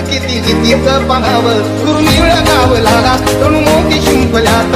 किती कितीच पाहावं दुर्मिळ गाव लागा तणू मोती शिंपल्यात